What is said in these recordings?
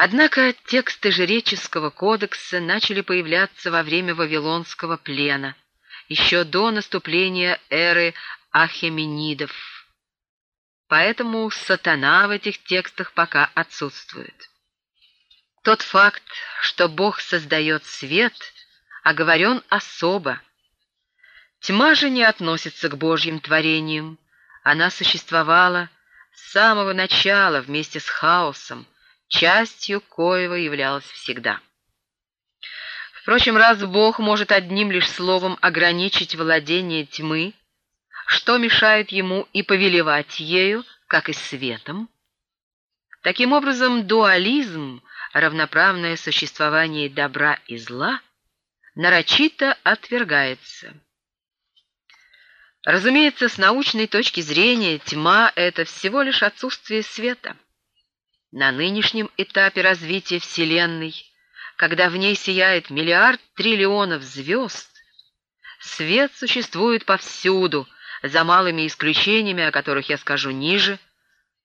Однако тексты жреческого кодекса начали появляться во время Вавилонского плена, еще до наступления эры Ахеменидов. Поэтому сатана в этих текстах пока отсутствует. Тот факт, что Бог создает свет, оговорен особо. Тьма же не относится к Божьим творениям. Она существовала с самого начала вместе с хаосом, частью коего являлась всегда. Впрочем, раз Бог может одним лишь словом ограничить владение тьмы, что мешает ему и повелевать ею, как и светом? Таким образом, дуализм, равноправное существование добра и зла, нарочито отвергается. Разумеется, с научной точки зрения тьма — это всего лишь отсутствие света. На нынешнем этапе развития Вселенной, когда в ней сияет миллиард триллионов звезд, свет существует повсюду, за малыми исключениями, о которых я скажу ниже,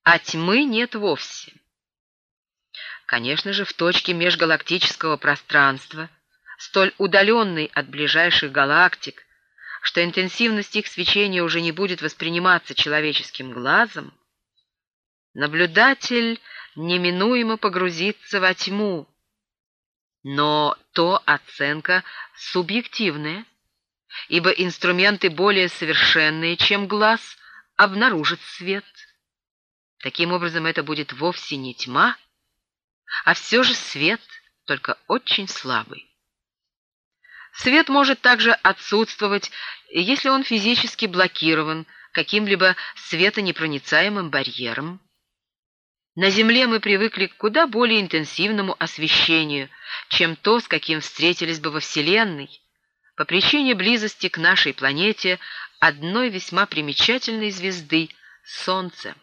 а тьмы нет вовсе. Конечно же, в точке межгалактического пространства, столь удаленной от ближайших галактик, что интенсивность их свечения уже не будет восприниматься человеческим глазом, наблюдатель неминуемо погрузится во тьму. Но то оценка субъективная, ибо инструменты более совершенные, чем глаз, обнаружат свет. Таким образом, это будет вовсе не тьма, а все же свет, только очень слабый. Свет может также отсутствовать, если он физически блокирован каким-либо светонепроницаемым барьером. На Земле мы привыкли к куда более интенсивному освещению, чем то, с каким встретились бы во Вселенной, по причине близости к нашей планете одной весьма примечательной звезды — Солнца.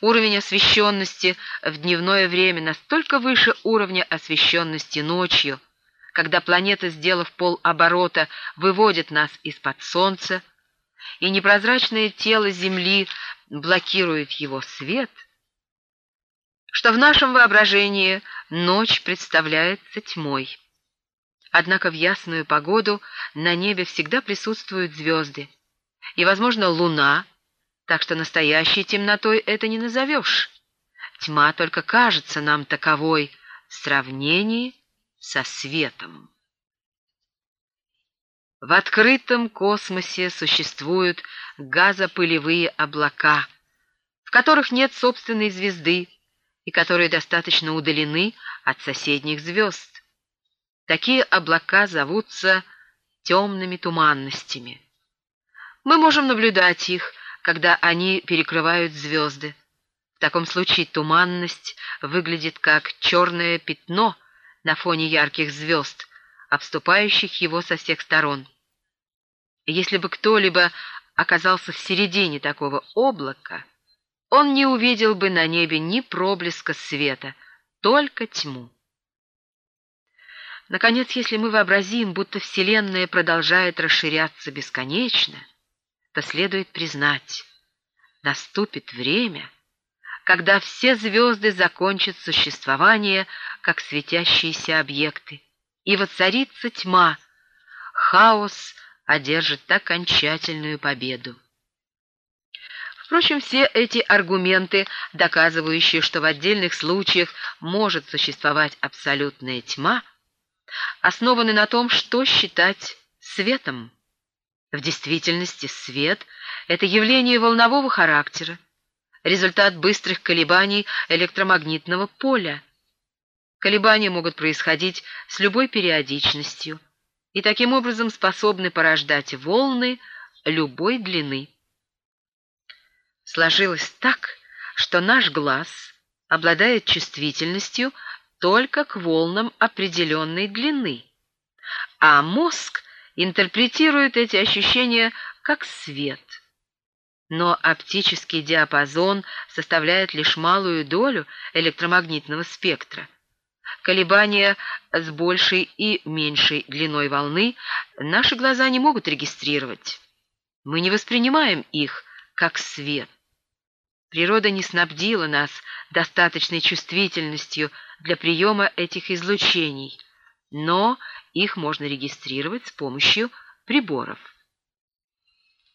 Уровень освещенности в дневное время настолько выше уровня освещенности ночью, когда планета, сделав полоборота, выводит нас из-под Солнца, и непрозрачное тело Земли блокирует его свет — что в нашем воображении ночь представляется тьмой. Однако в ясную погоду на небе всегда присутствуют звезды, и, возможно, луна, так что настоящей темнотой это не назовешь. Тьма только кажется нам таковой в сравнении со светом. В открытом космосе существуют газопылевые облака, в которых нет собственной звезды, и которые достаточно удалены от соседних звезд. Такие облака зовутся темными туманностями. Мы можем наблюдать их, когда они перекрывают звезды. В таком случае туманность выглядит как черное пятно на фоне ярких звезд, обступающих его со всех сторон. Если бы кто-либо оказался в середине такого облака, он не увидел бы на небе ни проблеска света, только тьму. Наконец, если мы вообразим, будто Вселенная продолжает расширяться бесконечно, то следует признать, наступит время, когда все звезды закончат существование как светящиеся объекты, и воцарится тьма, хаос одержит окончательную победу. Впрочем, все эти аргументы, доказывающие, что в отдельных случаях может существовать абсолютная тьма, основаны на том, что считать светом. В действительности свет — это явление волнового характера, результат быстрых колебаний электромагнитного поля. Колебания могут происходить с любой периодичностью и таким образом способны порождать волны любой длины. Сложилось так, что наш глаз обладает чувствительностью только к волнам определенной длины, а мозг интерпретирует эти ощущения как свет. Но оптический диапазон составляет лишь малую долю электромагнитного спектра. Колебания с большей и меньшей длиной волны наши глаза не могут регистрировать. Мы не воспринимаем их как свет. Природа не снабдила нас достаточной чувствительностью для приема этих излучений, но их можно регистрировать с помощью приборов.